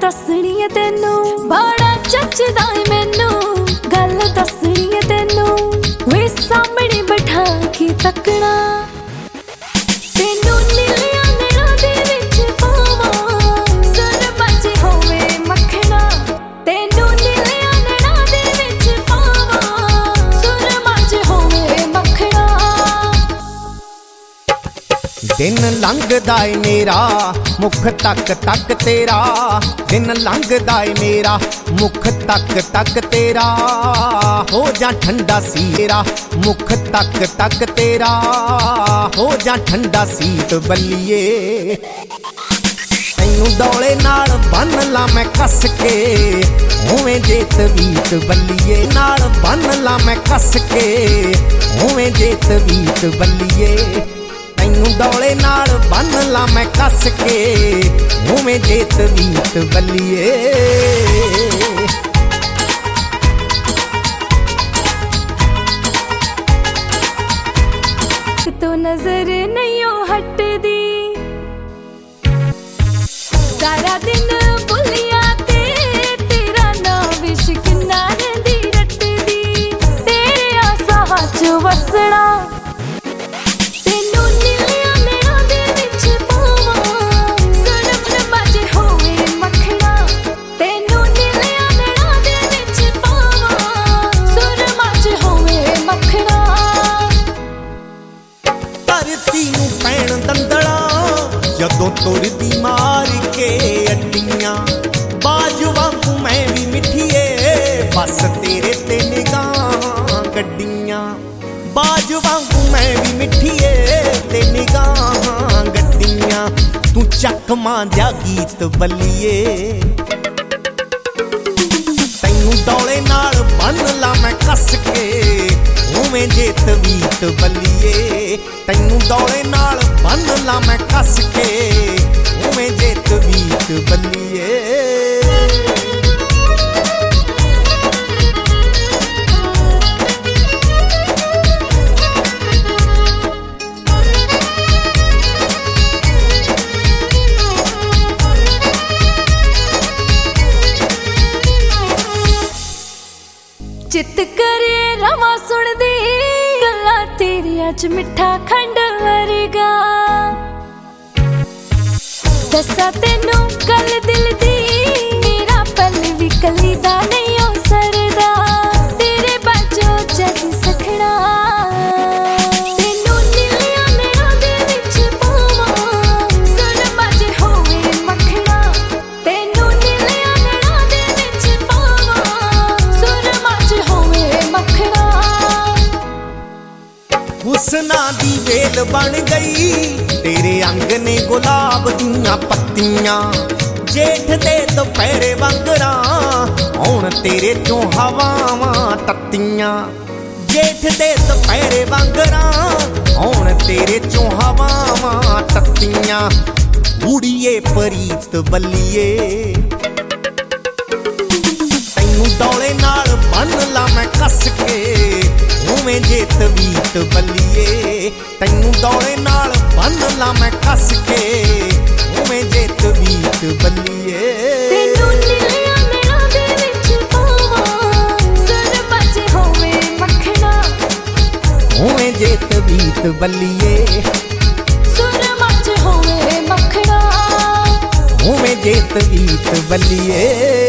ਦੱਸਣੀ ਏ ਤੈਨੂੰ? ਬੜਾ ਚੱਚਦਾ ਏ ਮੈਨੂੰ। ਗੱਲ ਦੱਸਣੀ ਦਿਨ ਲੰਘਦਾ ਏ ਮੇਰਾ, ਮੁਖ ਤੱਕ ਤੱਕ ਤੇਰਾ। ਦਿਨ ਲੰਘਦਾ ਏ ਮੇਰਾ, ਮੁਖ ਤੱਕ ਤੱਕ ਤੇਰਾ। ਹੋ ਜਾ ਠੰਡਾ ਸੀਰਾ, ਮੁਖ ਤੱਕ ਤੱਕ ਤੇਰਾ। ਹੋ ਜਾ ਠੰਡਾ ਸੀਤ ਬੱਲੀਏ। ਤੈਨੂੰ ਡੋਲੇ ਨਾਲ ਬੰਨ ਲਾ ਮੈਂ ਕੱਸ ਕੇ। ਹੋਵੇਂ ਜੇ ਤਵੀਤ ਬੱਲੀਏ, ਨਾਲ ਬੰਨ ਲਾ ਮੈਂ ਕੱਸ ਕੇ। ਹੋਵੇਂ ਜੇ ਤਵੀਤ ਬੱਲੀਏ। ਤੈਨੂੰ ਡੋਲੇ ਨਾਲ ਬੰਨ ਲਾ ਮੈਂ ਕੱਸ ਕੇ। ਹੋਵੇਂ ਜੇ ਤਵੀਤ ਬੱਲੀਏ। ਤੋਂ ਨਜ਼ਰ ਨਹੀਂ ਉਹ ਹਟਦੀ। ਸਾਰਾ ਦਿਨ ਬੁੱਲੀਆਂ ਤੇ ਤੇਰਾ ਨਾਮ ਇਸ਼ਕ ਨਾ ਰਹਿੰਦੀ ਰੱਟਦੀ। ਤੇਰੇ ਆਸਾਂ ਚ ਵਸਣਾ ਧਰਤੀ ਨੂੰ ਪੈਣ ਦੰਦਲਾ। ਜਦੋਂ ਤੁਰਦੀ ਮਾਰ ਕੇ ਅੱਡੀਆਂ, ਬਾਜ ਵਾਂਗੂ ਮੈਂ ਵੀ ਮਿੱਠੀਏ, ਬਸ ਤੇਰੇ ਤੇ ਨਿਗਾਹਾਂ ਗੱਡੀਆਂ। ਬਾਜ ਵਾਂਗੂ ਮੈਂ ਵੀ ਮਿੱਠੀਏ, ਤੇ ਨਿਗਾਹਾਂ ਗੱਡੀਆਂ। ਤੂੰ ਚੱਕ ਮਾਂ ਜਾ ਗੀਤ ਬੱਲੀਏ। ਤੈਨੂੰ ਡੋਲੇ ਨਾਲ ਬੰਨ ਲਾ ਮੈਂ ਕੱਸ ਕੇ। ਉਵੇਂ ਜੇ ਤਵੀਤ ਬੱਲੀਏ, ਤੈਨੂੰ ਡੋਲੇ ਨਾਲ ਬੰਨ ਲਾ ਮੈਂ ਕੱਸ ਕੇ। ਉਵੇਂ ਜੇ ਤਵੀਤ ਬੱਲੀਏ। ਚ ਮਿੱਠਾ ਖੰਡ ਵਰਗਾ। ਦੱਸਾਂ ਤੈਨੂੰ ਗੱਲ ਦਿਲ ਦੀ ਹੁਸਨਾ ਦੀ ਵੇਲ ਬਣ ਗਈ। ਤੇਰੇ ਅੰਗ ਨੇ ਗੁਲਾਬ ਦੀਆਂ ਪੱਤੀਆਂ, ਜੇਠ ਦੇ ਦੁਪਹਿਰੇ ਵਾਂਗਰਾਂ, ਹੁਣ ਤੇਰੇ ਚੋਂ ਹਵਾਵਾਂ ਤੱਤੀਆਂ। ਜੇਠ ਦੇ ਦੁਪਹਿਰੇ ਵਾਂਗਰਾਂ, ਹੁਣ ਤੇਰੇ ਚੋਂ ਹਵਾਵਾਂ ਤੱਤੀਆਂ। ਉੜੀਏ ਪ੍ਰੀਤ ਬੱਲੀਏ, ਤੈਨੂੰ ਡੋਲੇ ਨਾਲ ਬੰਨ ਲਾ ਮੈਂ ਕੱਸ ਕੇ, ਉਵੇਂ ਜੇ ਤਵੀਤ ਬੱਲੀ ਡੋਲੇ ਨਾਲ ਬੰਨ ਲਾ ਮੈਂ ਕੱਸ ਕੇ। ਉਵੇਂ ਜੇ ਤਵੀਤ ਬੱਲੀਏ। ਤੈਨੂੰ ਨੀਲਿਆਂ ਨੈਣਾਂ ਦੇ ਵਿੱਚ ਪਾਵਾਂ। ਸਰ ਬਾਜੇ ਹੋਵੇ ਮੱਖਣਾ। ਉਵੇਂ ਜੇ ਤਵੀਤ ਬੱਲੀਏ। ਸੁਰ ਬਾਜੇ ਹੋਵੇ ਮੱਖਣਾ। ਉਵੇਂ ਜੇ ਤਵੀਤ ਬੱਲੀਏ।